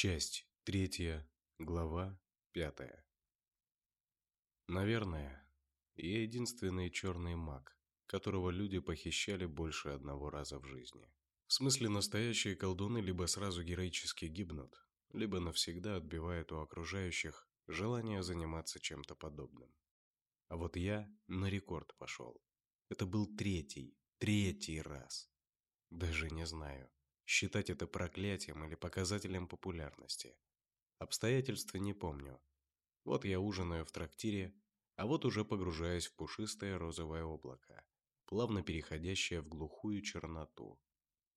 Часть третья, глава пятая. Наверное, я единственный черный маг, которого люди похищали больше одного раза в жизни. В смысле, настоящие колдуны либо сразу героически гибнут, либо навсегда отбивают у окружающих желание заниматься чем-то подобным. А вот я на рекорд пошел. Это был третий, третий раз. Даже не знаю, считать это проклятием или показателем популярности. Обстоятельства не помню. Вот я ужинаю в трактире, а вот уже погружаюсь в пушистое розовое облако, плавно переходящее в глухую черноту.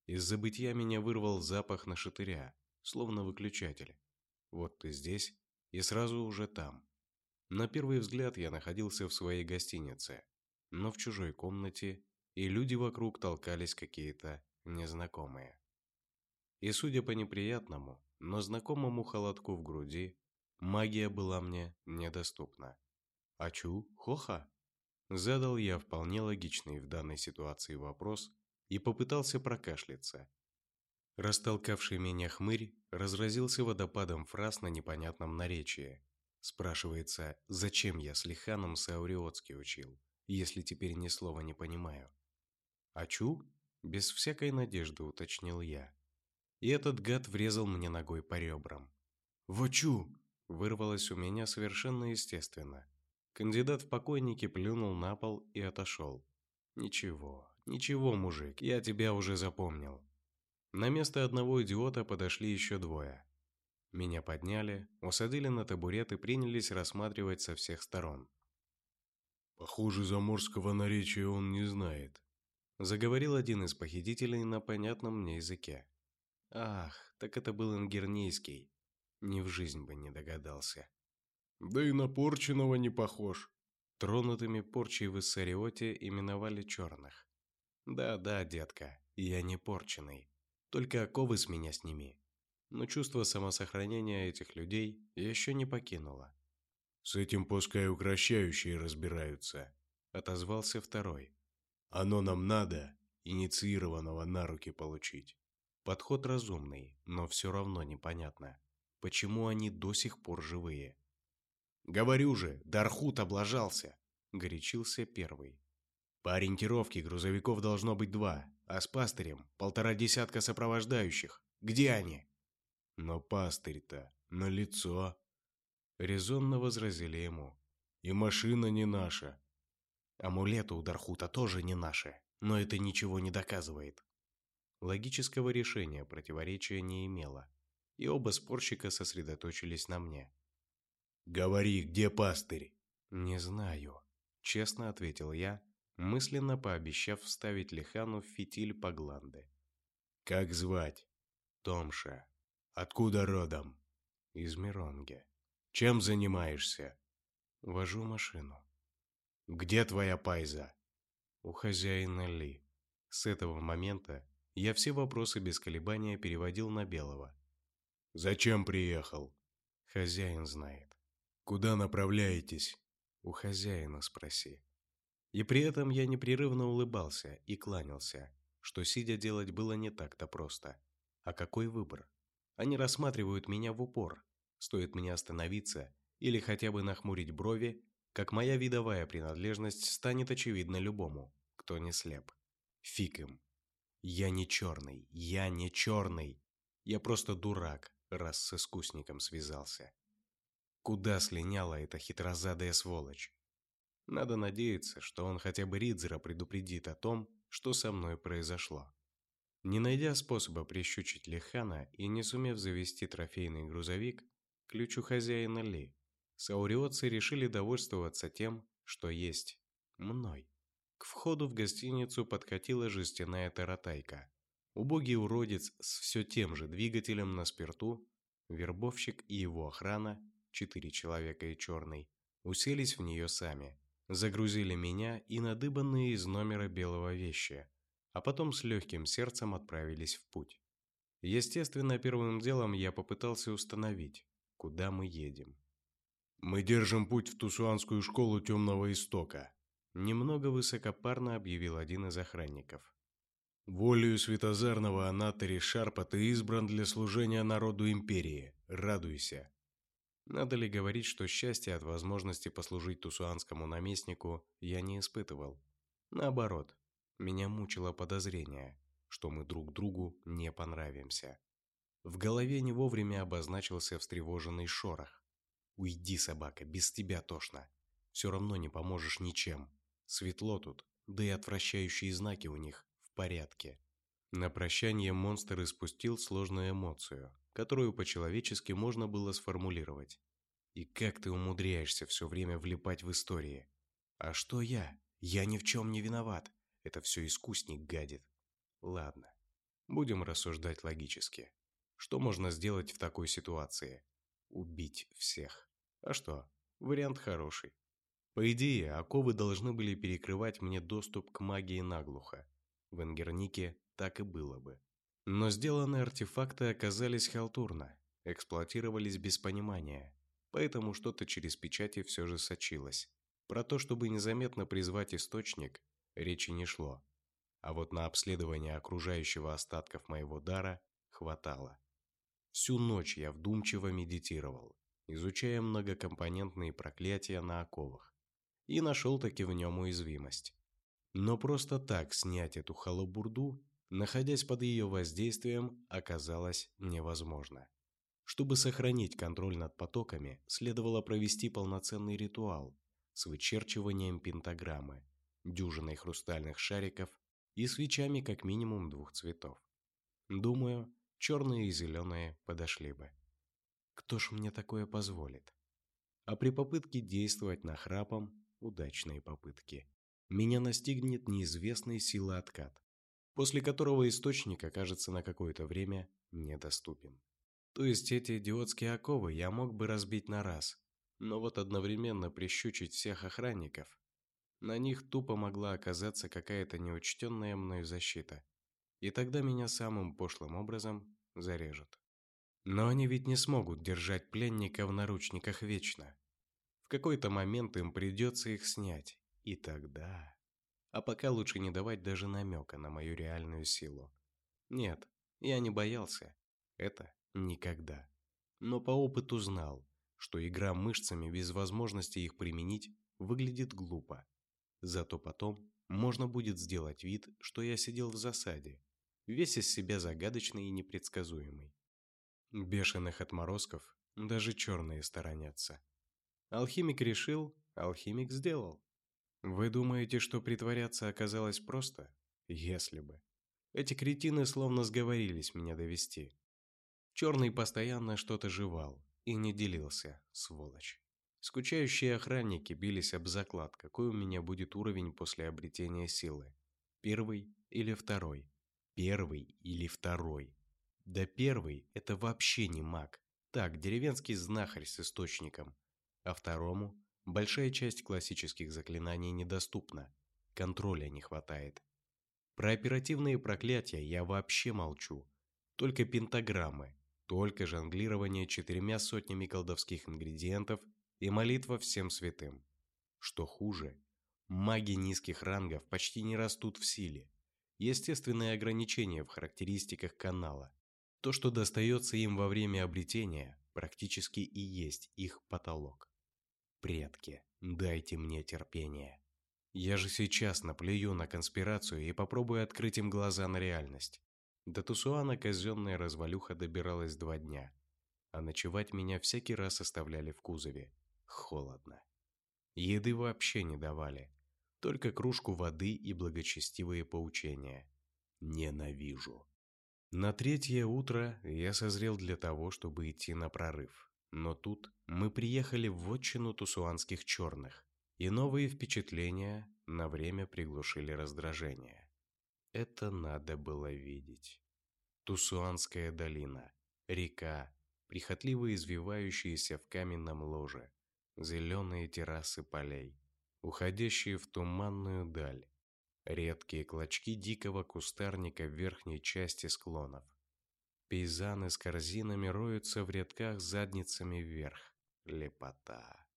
Из забытья меня вырвал запах на шатыря, словно выключатель. Вот ты здесь, и сразу уже там. На первый взгляд я находился в своей гостинице, но в чужой комнате, и люди вокруг толкались какие-то незнакомые. И судя по неприятному, но знакомому холодку в груди, магия была мне недоступна. «Ачу? Хоха?» Задал я вполне логичный в данной ситуации вопрос и попытался прокашляться. Растолкавший меня хмырь разразился водопадом фраз на непонятном наречии. Спрашивается, зачем я с Лиханом Сауриотски учил, если теперь ни слова не понимаю. «Ачу?» – без всякой надежды уточнил я и этот гад врезал мне ногой по ребрам. «Вочу!» – вырвалось у меня совершенно естественно. Кандидат в покойники плюнул на пол и отошел. «Ничего, ничего, мужик, я тебя уже запомнил». На место одного идиота подошли еще двое. Меня подняли, усадили на табурет и принялись рассматривать со всех сторон. «Похоже, заморского наречия он не знает», – заговорил один из похитителей на понятном мне языке. Ах, так это был ингернейский. Ни в жизнь бы не догадался. Да и на порченого не похож. Тронутыми порчей в Иссариоте именовали черных. Да-да, детка, я не порченый. Только оковы с меня сними. Но чувство самосохранения этих людей еще не покинуло. «С этим пускай укращающие разбираются», — отозвался второй. «Оно нам надо, инициированного на руки получить». Подход разумный, но все равно непонятно, почему они до сих пор живые. «Говорю же, Дархут облажался!» – горячился первый. «По ориентировке грузовиков должно быть два, а с пастырем полтора десятка сопровождающих. Где они?» «Но пастырь-то на лицо!» Резонно возразили ему. «И машина не наша!» «Амулеты у Дархута тоже не наши, но это ничего не доказывает», Логического решения противоречия не имело, и оба спорщика сосредоточились на мне. «Говори, где пастырь?» «Не знаю», – честно ответил я, мысленно пообещав вставить Лихану в фитиль по гланды. «Как звать?» «Томша». «Откуда родом?» «Из Миронги». «Чем занимаешься?» «Вожу машину». «Где твоя пайза?» «У хозяина Ли». С этого момента я все вопросы без колебания переводил на Белого. «Зачем приехал?» «Хозяин знает». «Куда направляетесь?» «У хозяина спроси». И при этом я непрерывно улыбался и кланялся, что сидя делать было не так-то просто. А какой выбор? Они рассматривают меня в упор. Стоит мне остановиться или хотя бы нахмурить брови, как моя видовая принадлежность станет очевидна любому, кто не слеп. Фиг им. Я не черный, я не черный. Я просто дурак, раз с искусником связался. Куда слиняла эта хитрозадая сволочь? Надо надеяться, что он хотя бы Ридзера предупредит о том, что со мной произошло. Не найдя способа прищучить Лихана и не сумев завести трофейный грузовик, ключу хозяина Ли, сауриотцы решили довольствоваться тем, что есть мной. К входу в гостиницу подкатила жестяная таратайка. Убогий уродец с все тем же двигателем на спирту, вербовщик и его охрана, четыре человека и черный, уселись в нее сами, загрузили меня и надыбанные из номера белого вещи, а потом с легким сердцем отправились в путь. Естественно, первым делом я попытался установить, куда мы едем. «Мы держим путь в Тусуанскую школу Темного Истока», Немного высокопарно объявил один из охранников. Волею Светозарного Анатори Шарпа ты избран для служения народу Империи. Радуйся. Надо ли говорить, что счастье от возможности послужить тусуанскому наместнику я не испытывал? Наоборот, меня мучило подозрение, что мы друг другу не понравимся. В голове не вовремя обозначился встревоженный шорох. «Уйди, собака, без тебя тошно. Все равно не поможешь ничем. Светло тут, да и отвращающие знаки у них в порядке. На прощание монстр испустил сложную эмоцию, которую по-человечески можно было сформулировать. И как ты умудряешься все время влипать в истории? А что я? Я ни в чем не виноват. Это все искусник гадит. Ладно, будем рассуждать логически. Что можно сделать в такой ситуации? Убить всех. А что? Вариант хороший. По идее, оковы должны были перекрывать мне доступ к магии наглухо. В Энгернике так и было бы. Но сделанные артефакты оказались халтурно, эксплуатировались без понимания, поэтому что-то через печати все же сочилось. Про то, чтобы незаметно призвать источник, речи не шло. А вот на обследование окружающего остатков моего дара хватало. Всю ночь я вдумчиво медитировал, изучая многокомпонентные проклятия на оковах, и нашел таки в нем уязвимость. Но просто так снять эту халабурду, находясь под ее воздействием, оказалось невозможно. Чтобы сохранить контроль над потоками, следовало провести полноценный ритуал с вычерчиванием пентаграммы, дюжиной хрустальных шариков и свечами как минимум двух цветов. Думаю, черные и зеленые подошли бы. Кто ж мне такое позволит? А при попытке действовать на храпом, удачные попытки, меня настигнет неизвестный силы откат, после которого источник окажется на какое-то время недоступен. То есть эти идиотские оковы я мог бы разбить на раз, но вот одновременно прищучить всех охранников. На них тупо могла оказаться какая-то неучтенная мною защита, и тогда меня самым пошлым образом зарежут. Но они ведь не смогут держать пленника в наручниках вечно. Какой-то момент им придется их снять, и тогда... А пока лучше не давать даже намека на мою реальную силу. Нет, я не боялся. Это никогда. Но по опыту знал, что игра мышцами без возможности их применить выглядит глупо. Зато потом можно будет сделать вид, что я сидел в засаде, весь из себя загадочный и непредсказуемый. Бешеных отморозков даже черные сторонятся. Алхимик решил, алхимик сделал. Вы думаете, что притворяться оказалось просто? Если бы. Эти кретины словно сговорились меня довести. Черный постоянно что-то жевал и не делился, сволочь. Скучающие охранники бились об заклад, какой у меня будет уровень после обретения силы. Первый или второй? Первый или второй? Да первый – это вообще не маг. Так, деревенский знахарь с источником. А второму Большая часть классических заклинаний недоступна, контроля не хватает. Про оперативные проклятия я вообще молчу. Только пентаграммы, только жонглирование четырьмя сотнями колдовских ингредиентов и молитва всем святым. Что хуже, маги низких рангов почти не растут в силе. Естественные ограничения в характеристиках канала. То, что достается им во время обретения, практически и есть их потолок. Предки, дайте мне терпение. Я же сейчас наплюю на конспирацию и попробую открыть им глаза на реальность. До Тусуана казенная развалюха добиралась два дня, а ночевать меня всякий раз оставляли в кузове. Холодно. Еды вообще не давали, только кружку воды и благочестивые поучения. Ненавижу. На третье утро я созрел для того, чтобы идти на прорыв. Но тут мы приехали в вотчину тусуанских черных, и новые впечатления на время приглушили раздражение. Это надо было видеть. Тусуанская долина, река, прихотливо извивающиеся в каменном ложе, зеленые террасы полей, уходящие в туманную даль, редкие клочки дикого кустарника в верхней части склонов, Пейзаны с корзинами роются в рядках задницами вверх. Лепота.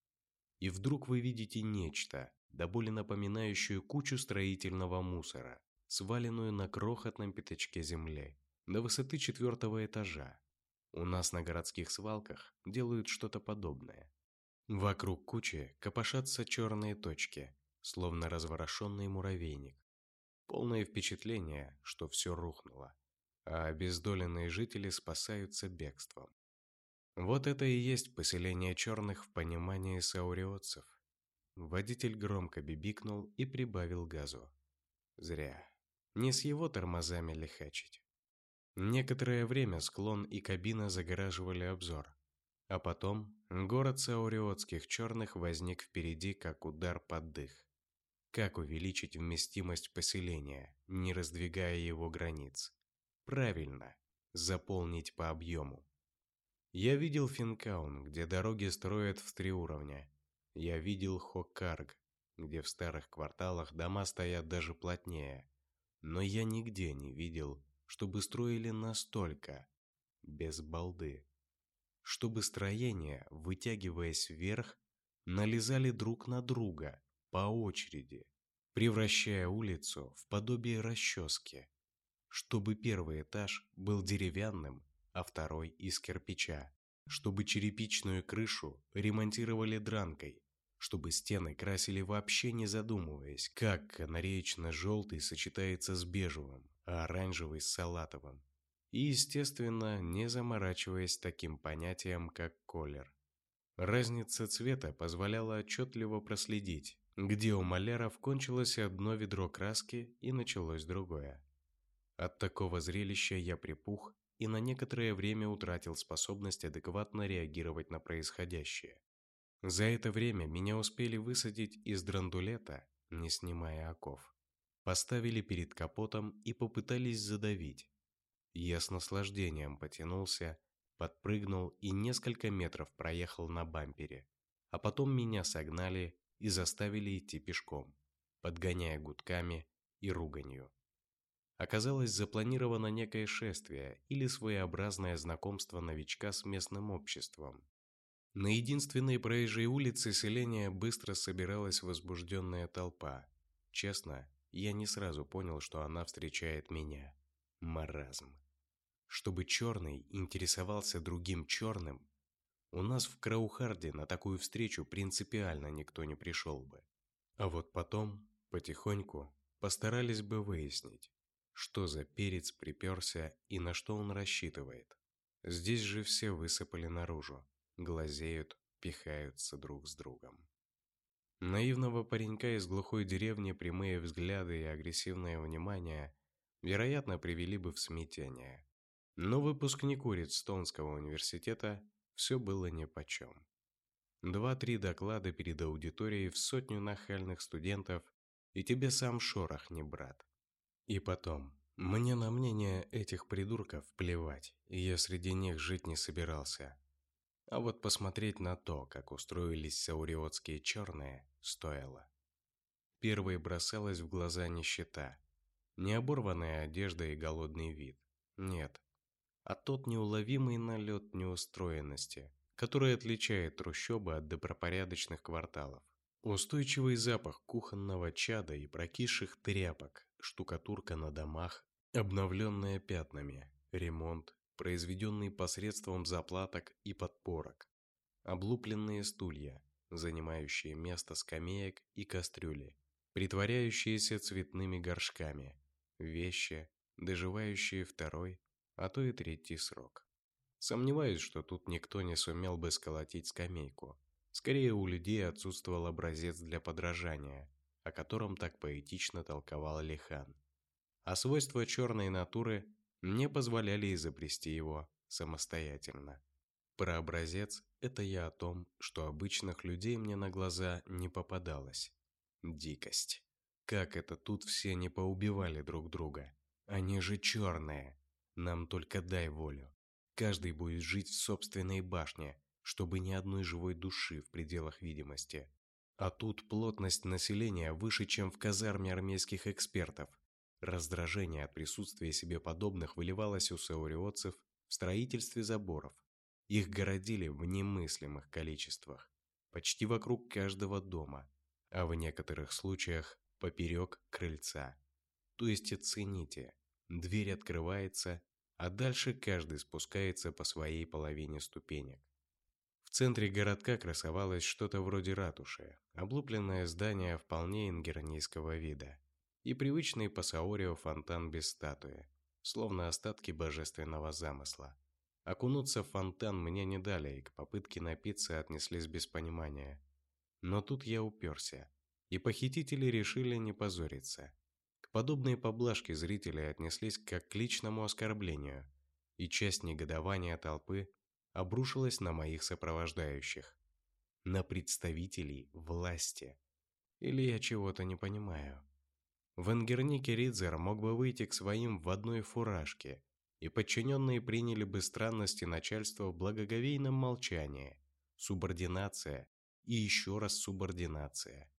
И вдруг вы видите нечто, до боли напоминающее кучу строительного мусора, сваленную на крохотном пятачке земли, до высоты четвертого этажа. У нас на городских свалках делают что-то подобное. Вокруг кучи копошатся черные точки, словно разворошенный муравейник. Полное впечатление, что все рухнуло, а обездоленные жители спасаются бегством. Вот это и есть поселение черных в понимании сауриотцев. Водитель громко бибикнул и прибавил газу. Зря. Не с его тормозами лихачить. Некоторое время склон и кабина загораживали обзор. А потом город сауриотских черных возник впереди, как удар под дых. Как увеличить вместимость поселения, не раздвигая его границ? Правильно, заполнить по объему. Я видел Финкаун, где дороги строят в три уровня. Я видел Хокарг, где в старых кварталах дома стоят даже плотнее. Но я нигде не видел, чтобы строили настолько, без балды. Чтобы строения, вытягиваясь вверх, налезали друг на друга по очереди, превращая улицу в подобие расчески. Чтобы первый этаж был деревянным, а второй из кирпича, чтобы черепичную крышу ремонтировали дранкой, чтобы стены красили вообще не задумываясь, как канареечно-желтый сочетается с бежевым, а оранжевый с салатовым. И, естественно, не заморачиваясь таким понятием, как колер. Разница цвета позволяла отчетливо проследить, где у маляров кончилось одно ведро краски и началось другое. От такого зрелища я припух и на некоторое время утратил способность адекватно реагировать на происходящее. За это время меня успели высадить из драндулета, не снимая оков. Поставили перед капотом и попытались задавить. Я с наслаждением потянулся, подпрыгнул и несколько метров проехал на бампере. А потом меня согнали и заставили идти пешком, подгоняя гудками и руганью. Оказалось, запланировано некое шествие или своеобразное знакомство новичка с местным обществом. На единственной проезжей улице селения быстро собиралась возбужденная толпа. Честно, я не сразу понял, что она встречает меня. Маразм. Чтобы черный интересовался другим черным, у нас в Краухарде на такую встречу принципиально никто не пришел бы. А вот потом, потихоньку, постарались бы выяснить, что за перец приперся и на что он рассчитывает. Здесь же все высыпали наружу, глазеют, пихаются друг с другом. Наивного паренька из глухой деревни прямые взгляды и агрессивное внимание, вероятно, привели бы в смятение. Но выпускнику Редстонского университета все было нипочем. Два-три доклада перед аудиторией в сотню нахальных студентов, и тебе сам шорох не брат. И потом, мне на мнение этих придурков плевать, и я среди них жить не собирался. А вот посмотреть на то, как устроились сауриотские черные, стоило. Первой бросалась в глаза нищета. Не оборванная одежда и голодный вид. Нет. А тот неуловимый налет неустроенности, который отличает трущобы от добропорядочных кварталов. Устойчивый запах кухонного чада и прокисших тряпок, штукатурка на домах, обновленная пятнами, ремонт, произведенный посредством заплаток и подпорок, облупленные стулья, занимающие место скамеек и кастрюли, притворяющиеся цветными горшками, вещи, доживающие второй, а то и третий срок. Сомневаюсь, что тут никто не сумел бы сколотить скамейку. Скорее, у людей отсутствовал образец для подражания, о котором так поэтично толковал Лихан. А свойства черной натуры не позволяли изобрести его самостоятельно. Про образец – это я о том, что обычных людей мне на глаза не попадалось. Дикость. Как это тут все не поубивали друг друга? Они же черные. Нам только дай волю. Каждый будет жить в собственной башне, чтобы ни одной живой души в пределах видимости. А тут плотность населения выше, чем в казарме армейских экспертов. Раздражение от присутствия себе подобных выливалось у сауриотцев в строительстве заборов. Их городили в немыслимых количествах, почти вокруг каждого дома, а в некоторых случаях поперек крыльца. То есть оцените. Дверь открывается, а дальше каждый спускается по своей половине ступенек. Центре городка красовалось что-то вроде ратуши, облупленное здание вполне ингернийского вида, и привычный Пасаорио фонтан без статуи, словно остатки божественного замысла. Окунуться в фонтан мне не дали, и к попытке напиться отнеслись без понимания. Но тут я уперся, и похитители решили не позориться. К подобной поблажке зрители отнеслись как к личному оскорблению, и часть негодования толпы обрушилась на моих сопровождающих, на представителей власти. Или я чего-то не понимаю. В Ангернике Ридзер мог бы выйти к своим в одной фуражке, и подчиненные приняли бы странности начальства в благоговейном молчании. Субординация и еще раз субординация.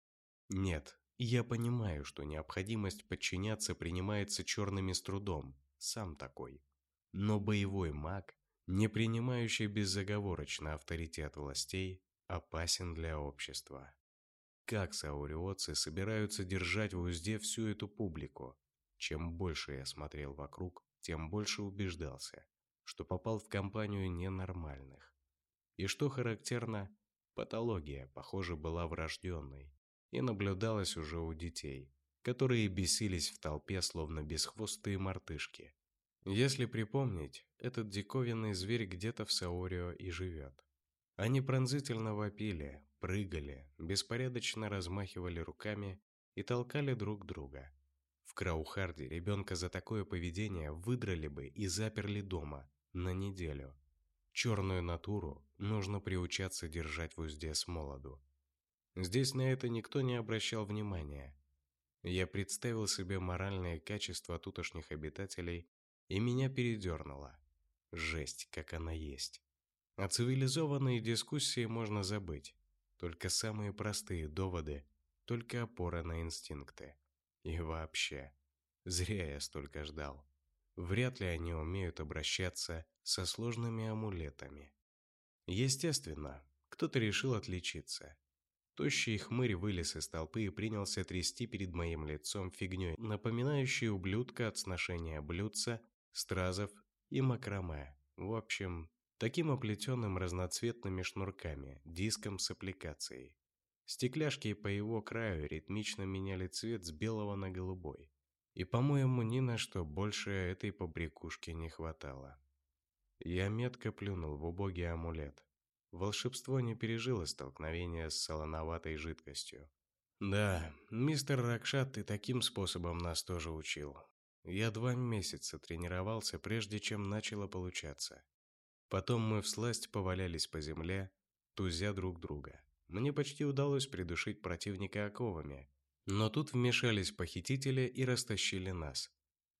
Нет, я понимаю, что необходимость подчиняться принимается черными с трудом, сам такой. Но боевой маг, не принимающий безоговорочно авторитет властей, опасен для общества. Как сауриотцы собираются держать в узде всю эту публику? Чем больше я смотрел вокруг, тем больше убеждался, что попал в компанию ненормальных. И что характерно, патология, похоже, была врожденной и наблюдалась уже у детей, которые бесились в толпе, словно бесхвостые мартышки. Если припомнить, этот диковинный зверь где-то в Саорио и живет. Они пронзительно вопили, прыгали, беспорядочно размахивали руками и толкали друг друга – Краухарде ребенка за такое поведение выдрали бы и заперли дома на неделю. Черную натуру нужно приучаться держать в узде с молоду. Здесь на это никто не обращал внимания. Я представил себе моральные качества тутошних обитателей, и меня передернуло. Жесть, как она есть. А цивилизованные дискуссии можно забыть. Только самые простые доводы, только опора на инстинкты. И вообще, зря я столько ждал. Вряд ли они умеют обращаться со сложными амулетами. Естественно, кто-то решил отличиться. Тощий хмырь вылез из толпы и принялся трясти перед моим лицом фигней, напоминающей ублюдка от сношения блюдца, стразов и макраме. В общем, таким оплетенным разноцветными шнурками, диском с аппликацией. Стекляшки по его краю ритмично меняли цвет с белого на голубой. И, по-моему, ни на что больше этой побрякушки не хватало. Я метко плюнул в убогий амулет. Волшебство не пережило столкновения с солоноватой жидкостью. Да, мистер Ракшат ты таким способом нас тоже учил. Я два месяца тренировался, прежде чем начало получаться. Потом мы всласть повалялись по земле, тузя друг друга. Мне почти удалось придушить противника оковами. Но тут вмешались похитители и растащили нас.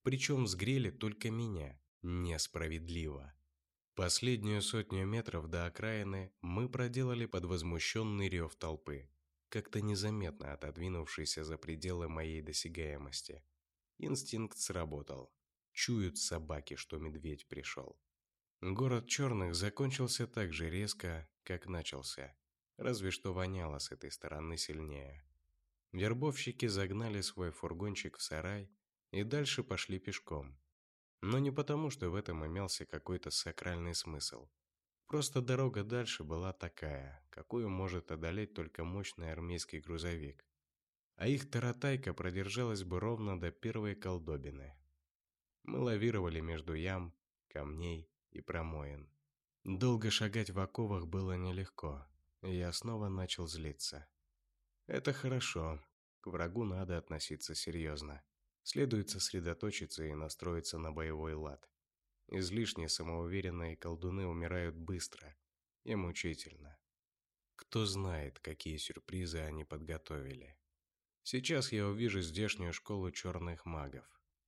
Причем сгрели только меня. Несправедливо. Последнюю сотню метров до окраины мы проделали под возмущенный рев толпы, как-то незаметно отодвинувшийся за пределы моей досягаемости. Инстинкт сработал. Чуют собаки, что медведь пришел. Город черных закончился так же резко, как начался разве что воняло с этой стороны сильнее. Вербовщики загнали свой фургончик в сарай и дальше пошли пешком. Но не потому, что в этом имелся какой-то сакральный смысл. Просто дорога дальше была такая, какую может одолеть только мощный армейский грузовик. А их таратайка продержалась бы ровно до первой колдобины. Мы лавировали между ям, камней и промоин. Долго шагать в оковах было нелегко. Я снова начал злиться. Это хорошо. К врагу надо относиться серьезно. Следует сосредоточиться и настроиться на боевой лад. Излишне самоуверенные колдуны умирают быстро и мучительно. Кто знает, какие сюрпризы они подготовили. Сейчас я увижу здешнюю школу черных магов.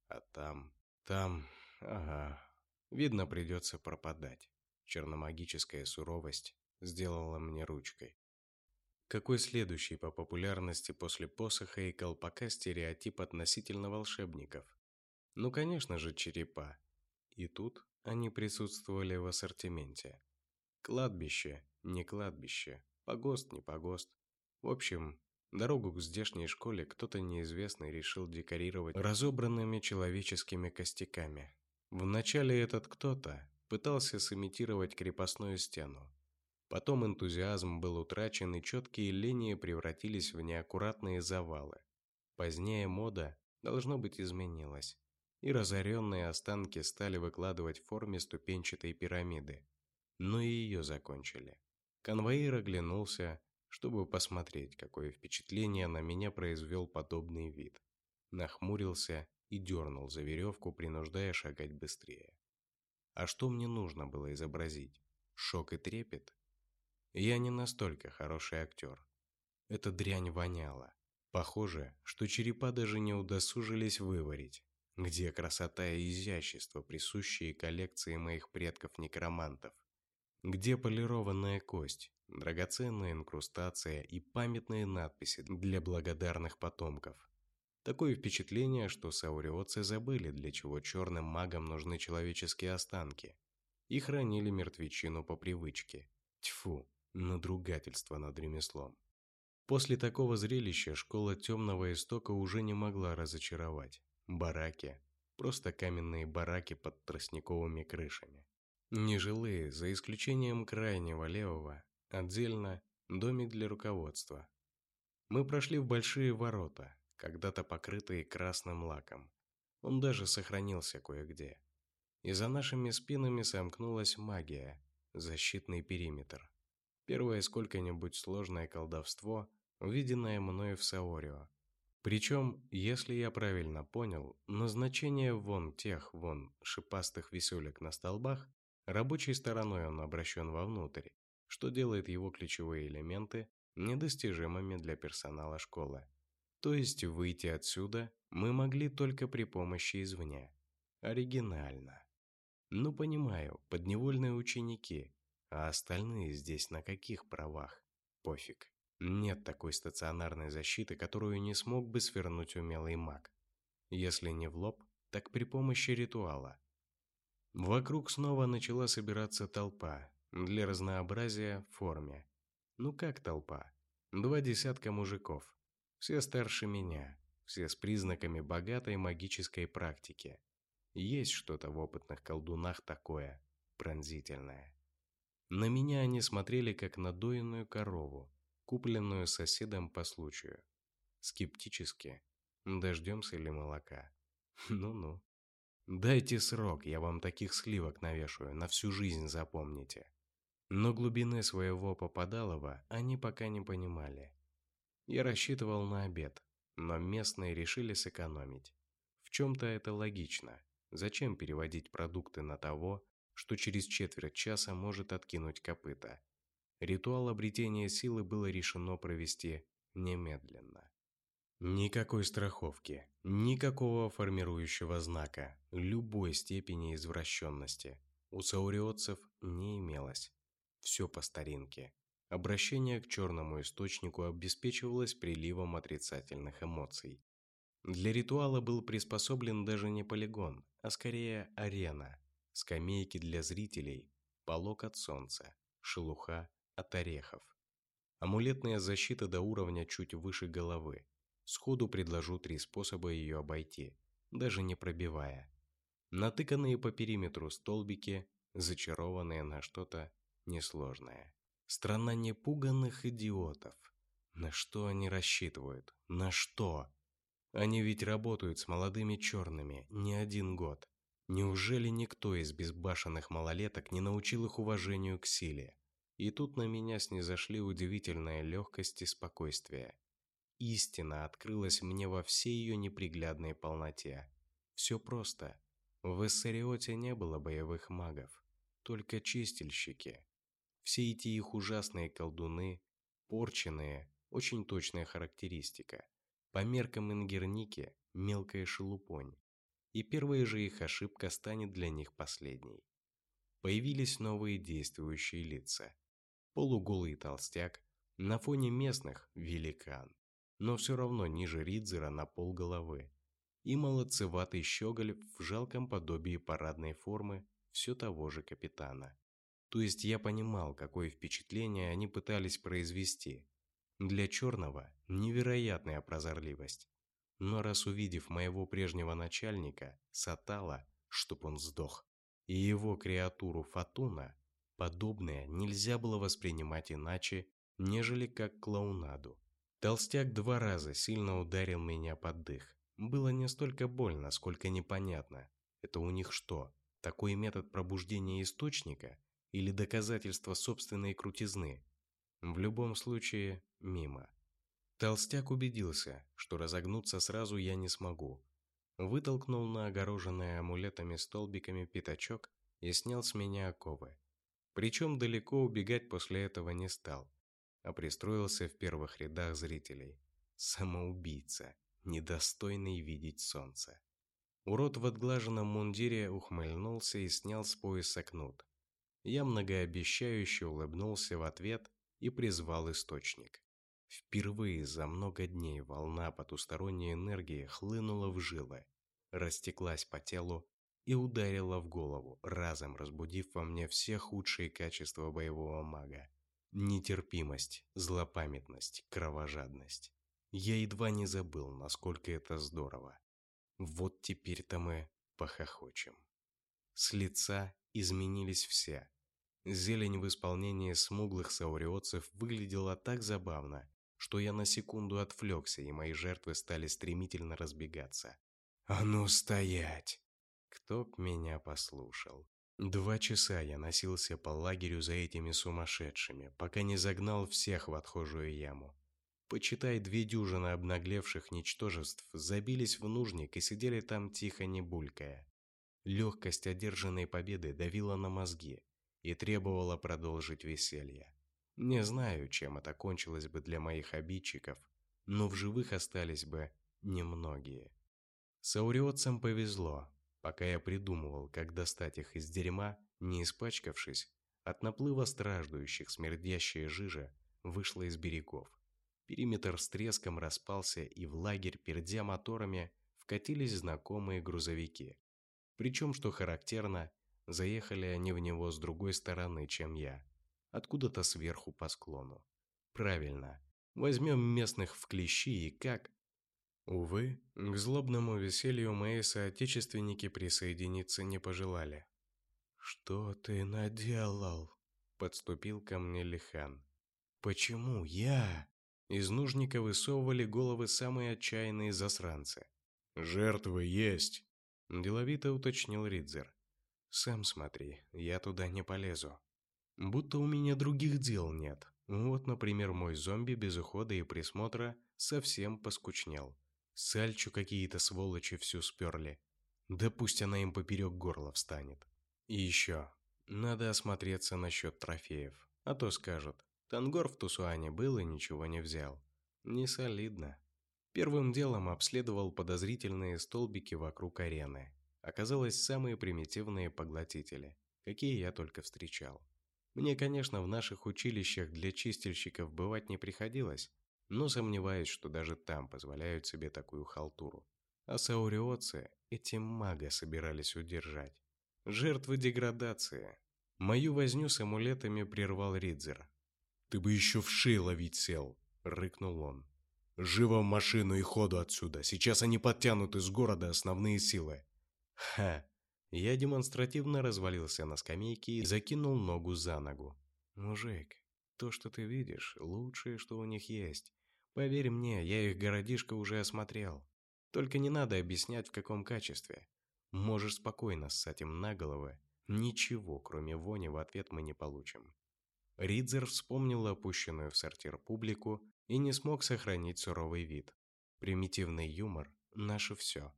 А там, там, ага, видно придется пропадать. Черномагическая суровость сделала мне ручкой. Какой следующий по популярности после посоха и колпака стереотип относительно волшебников? Ну, конечно же, черепа. И тут они присутствовали в ассортименте. Кладбище, не кладбище, погост, не погост. В общем, Дорогу к здешней школе кто-то неизвестный решил декорировать разобранными человеческими костяками. Вначале этот кто-то пытался сымитировать крепостную стену. Потом энтузиазм был утрачен, и четкие линии превратились в неаккуратные завалы. Позднее мода, должно быть, изменилась, и разоренные останки стали выкладывать в форме ступенчатой пирамиды. Но и ее закончили. Конвоир оглянулся, чтобы посмотреть, какое впечатление на меня произвел подобный вид. Нахмурился и дернул за веревку, принуждая шагать быстрее. А что мне нужно было изобразить? Шок и трепет? Я не настолько хороший актер. Эта дрянь воняла. Похоже, что черепа даже не удосужились выварить. Где красота и изящество, присущие коллекции моих предков-некромантов? Где полированная кость, драгоценная инкрустация и памятные надписи для благодарных потомков? Такое впечатление, что сауриотцы забыли, для чего черным магам нужны человеческие останки, и хранили мертвечину по привычке. Тьфу, надругательство над ремеслом. После такого зрелища школа темного истока уже не могла разочаровать. Бараки. Просто каменные бараки под тростниковыми крышами. Нежилые, за исключением крайнего левого, отдельно домик для руководства. Мы прошли в большие ворота, когда-то покрытые красным лаком. Он даже сохранился кое-где. И за нашими спинами сомкнулась магия, защитный периметр. Первое сколько-нибудь сложное колдовство, увиденное мною в Саорио. Причем, если я правильно понял, назначение вон тех вон шипастых висюлек на столбах, рабочей стороной он обращен вовнутрь, что делает его ключевые элементы недостижимыми для персонала школы. То есть выйти отсюда мы могли только при помощи извне. Оригинально. Ну, понимаю, подневольные ученики, а остальные здесь на каких правах? Пофиг. Нет такой стационарной защиты, которую не смог бы свернуть умелый маг. Если не в лоб, так при помощи ритуала. Вокруг снова начала собираться толпа, для разнообразия в форме. Ну как толпа? Два десятка мужиков. Все старше меня, все с признаками богатой магической практики. Есть что-то в опытных колдунах такое, пронзительное. На меня они смотрели как на дойную корову, купленную соседом по случаю. Скептически. Дождемся ли молока? Ну-ну. Дайте срок, я вам таких сливок навешаю, на всю жизнь запомните. Но глубины своего попадалова они пока не понимали. Я рассчитывал на обед, но местные решили сэкономить. В чем-то это логично. Зачем переводить продукты на того, что через четверть часа может откинуть копыта. Ритуал обретения силы было решено провести немедленно. Никакой страховки, никакого формирующего знака, любой степени извращенности у сауриотцев не имелось. Все по старинке. Обращение к черному источнику обеспечивалось приливом отрицательных эмоций. Для ритуала был приспособлен даже не полигон, а скорее арена, скамейки для зрителей, полок от солнца, шелуха от орехов. Амулетная защита до уровня чуть выше головы. Сходу предложу три способа ее обойти, даже не пробивая. Натыканные по периметру столбики, зачарованные на что-то несложное. Страна непуганных идиотов. На что они рассчитывают? На что? Они ведь работают с молодыми черными не один год. Неужели никто из безбашенных малолеток не научил их уважению к силе? И тут на меня снизошли удивительная легкость и спокойствие. Истина открылась мне во всей ее неприглядной полноте. Все просто. В Эссариоте не было боевых магов, только чистильщики. Все эти их ужасные колдуны, порченные, очень точная характеристика. По меркам Ингерники – мелкая шелупонь и первая же их ошибка станет для них последней. Появились новые действующие лица. Полуголый толстяк, на фоне местных – великан, но все равно ниже Ридзера на полголовы. И молодцеватый щеголь в жалком подобии парадной формы все того же капитана. То есть я понимал, какое впечатление они пытались произвести. Для черного невероятная прозорливость. Но раз увидев моего прежнего начальника, Сатала, чтоб он сдох, и его креатуру Фатуна, подобное нельзя было воспринимать иначе, нежели как клоунаду. Толстяк два раза сильно ударил меня под дых. Было не столько больно, сколько непонятно. Это у них что, такой метод пробуждения источника или доказательство собственной крутизны? В любом случае, мимо. Толстяк убедился, что разогнуться сразу я не смогу. Вытолкнул на огороженный амулетами столбиками пятачок и снял с меня оковы. Причем далеко убегать после этого не стал, а пристроился в первых рядах зрителей. Самоубийца, недостойный видеть солнце. Урод в отглаженном мундире ухмыльнулся и снял с пояса кнут. Я многообещающе улыбнулся в ответ и призвал источник. Впервые за много дней волна потусторонней энергии хлынула в жилы, растеклась по телу и ударила в голову, разом разбудив во мне все худшие качества боевого мага. Нетерпимость, злопамятность, кровожадность. Я едва не забыл, насколько это здорово. Вот теперь-то мы похохочем. С лица изменились все. Зелень в исполнении смуглых сауриотцев выглядела так забавно, что я на секунду отвлекся, и мои жертвы стали стремительно разбегаться. «А ну стоять!» Кто б меня послушал? Два часа я носился по лагерю за этими сумасшедшими, пока не загнал всех в отхожую яму. Почитай, две дюжины обнаглевших ничтожеств забились в нужник и сидели там тихо не булькая. Легкость одержанной победы давила на мозги и требовала продолжить веселье. Не знаю, чем это кончилось бы для моих обидчиков, но в живых остались бы немногие. Сауриотцам повезло, пока я придумывал, как достать их из дерьма, не испачкавшись, от наплыва страждущих смердящая жижа вышла из берегов. Периметр с треском распался, и в лагерь, пердя моторами, вкатились знакомые грузовики. Причем, что характерно, заехали они в него с другой стороны, чем я откуда-то сверху по склону. Правильно, возьмем местных в клещи и как? Увы, к злобному веселью мои соотечественники присоединиться не пожелали. «Что ты наделал?» – подступил ко мне Лихан. «Почему я?» Из нужника высовывали головы самые отчаянные засранцы. «Жертвы есть!» – деловито уточнил Ридзер. «Сам смотри, я туда не полезу». Будто у меня других дел нет. Вот, например, мой зомби без ухода и присмотра совсем поскучнел. Сальчу какие-то сволочи всю сперли. Да пусть она им поперек горла встанет. И еще, надо осмотреться насчет трофеев. А то скажут, Тангор в Тусуане был и ничего не взял. Не солидно. Первым делом обследовал подозрительные столбики вокруг арены. Оказалось, самые примитивные поглотители, какие я только встречал. Мне, конечно, в наших училищах для чистильщиков бывать не приходилось, но сомневаюсь, что даже там позволяют себе такую халтуру. А сауриотцы этим мага собирались удержать. Жертвы деградации. Мою возню с амулетами прервал Ридзер. «Ты бы еще в шею ловить сел!» — рыкнул он. «Живо в машину и ходу отсюда! Сейчас они подтянут из города основные силы!» «Ха! Я демонстративно развалился на скамейке и закинул ногу за ногу. «Мужик, то, что ты видишь, лучшее, что у них есть. Поверь мне, я их городишко уже осмотрел. Только не надо объяснять, в каком качестве. Можешь спокойно ссать им на головы. Ничего, кроме вони, в ответ мы не получим». Ридзер вспомнил опущенную в сортир публику и не смог сохранить суровый вид. Примитивный юмор – наше все.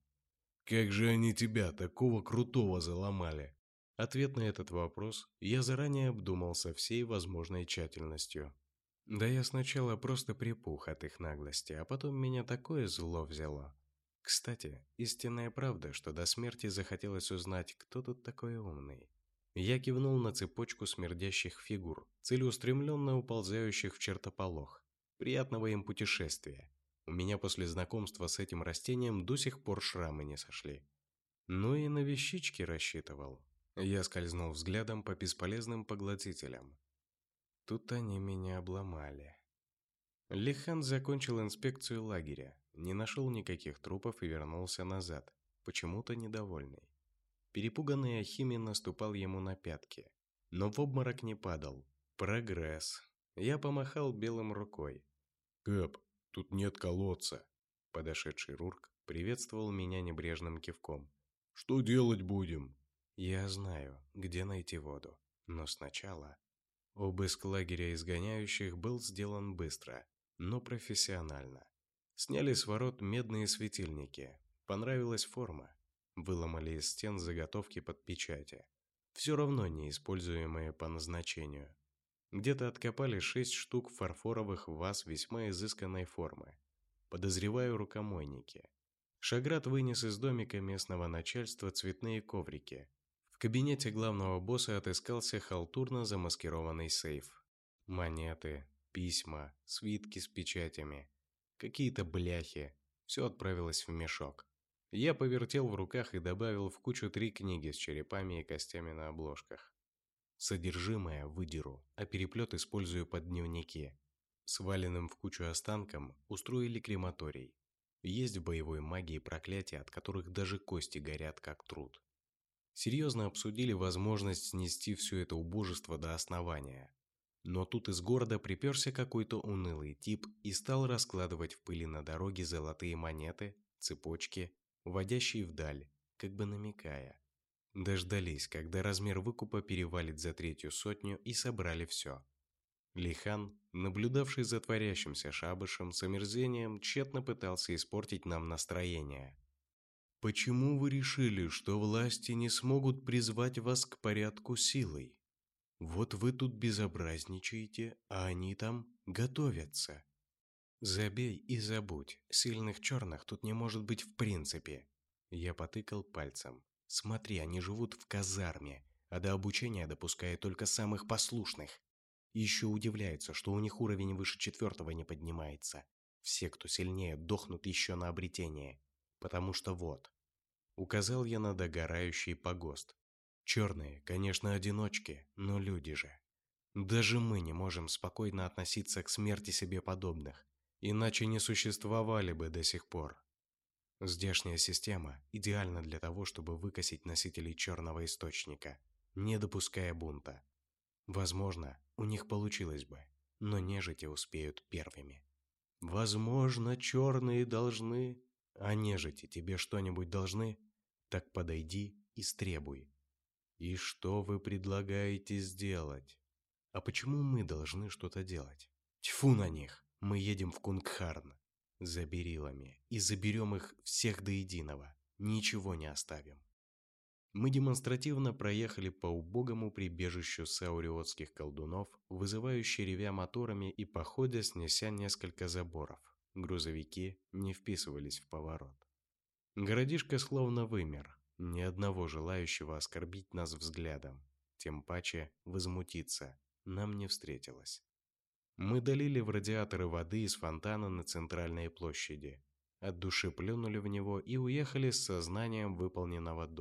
Как же они тебя, такого крутого, заломали? Ответ на этот вопрос я заранее обдумал со всей возможной тщательностью. Да я сначала просто припух от их наглости, а потом меня такое зло взяло. Кстати, истинная правда, что до смерти захотелось узнать, кто тут такой умный. Я кивнул на цепочку смердящих фигур, целеустремленно уползающих в чертополох. Приятного им путешествия. У меня после знакомства с этим растением до сих пор шрамы не сошли. Ну и на вещички рассчитывал. Я скользнул взглядом по бесполезным поглотителям. Тут они меня обломали. Лихан закончил инспекцию лагеря, не нашел никаких трупов и вернулся назад, почему-то недовольный. Перепуганный Ахими наступал ему на пятки, но в обморок не падал. Прогресс. Я помахал белым рукой. «Кэп, тут нет колодца!» Подошедший Рурк приветствовал меня небрежным кивком. «Что делать будем?» «Я знаю, где найти воду, но сначала...» Обыск лагеря изгоняющих был сделан быстро, но профессионально. Сняли с ворот медные светильники. Понравилась форма. Выломали из стен заготовки под печати. Все равно неиспользуемые по назначению. Где-то откопали шесть штук фарфоровых ваз весьма изысканной формы. Подозреваю рукомойники. Шаград вынес из домика местного начальства цветные коврики. Кабинете главного босса отыскался халтурно замаскированный сейф. Монеты, письма, свитки с печатями, какие-то бляхи. Все отправилось в мешок. Я повертел в руках и добавил в кучу три книги с черепами и костями на обложках. Содержимое выдеру, а переплет использую под дневники. Сваленным в кучу останкам устроили крематорий. Есть в боевой магии проклятия, от которых даже кости горят как труд. Серьезно обсудили возможность снести все это убожество до основания. Но тут из города приперся какой-то унылый тип и стал раскладывать в пыли на дороге золотые монеты, цепочки уводящий вдаль, как бы намекая. Дождались, когда размер выкупа перевалит за третью сотню и собрали все. Лихан, наблюдавший за творящимся шабышем с омерзением, тщетно пытался испортить нам настроение. «Почему вы решили, что власти не смогут призвать вас к порядку силой? Вот вы тут безобразничаете, а они там готовятся. Забей и забудь, сильных черных тут не может быть в принципе. Я потыкал пальцем. Смотри, они живут в казарме, а до обучения допускают только самых послушных. Еще удивляются, что у них уровень выше четвертого не поднимается. Все, кто сильнее, дохнут еще на обретение. Потому что вот. Указал я на догорающий погост. Черные, конечно, одиночки, но люди же. Даже мы не можем спокойно относиться к смерти себе подобных. Иначе не существовали бы до сих пор. Здешняя система идеальна для того, чтобы выкосить носителей черного источника, не допуская бунта. Возможно, у них получилось бы, но нежити успеют первыми. Возможно, черные должны, а нежити тебе что-нибудь должны, так подойди и стребуй. И что вы предлагаете сделать? А почему мы должны что-то делать? Тьфу на них! Мы едем в Кунгхарн за берилами и заберем их всех до единого, ничего не оставим. Мы демонстративно проехали по убогому прибежищу сауриотских колдунов, вызывающе ревя моторами и походя снеся несколько заборов. Грузовики не вписывались в поворот. Городишко словно вымер, ни одного желающего оскорбить нас взглядом, тем паче возмутиться, нам не встретилось. Мы долили в радиаторы воды из фонтана на центральной площади. От души плюнули в него и уехали с сознанием выполненного долга.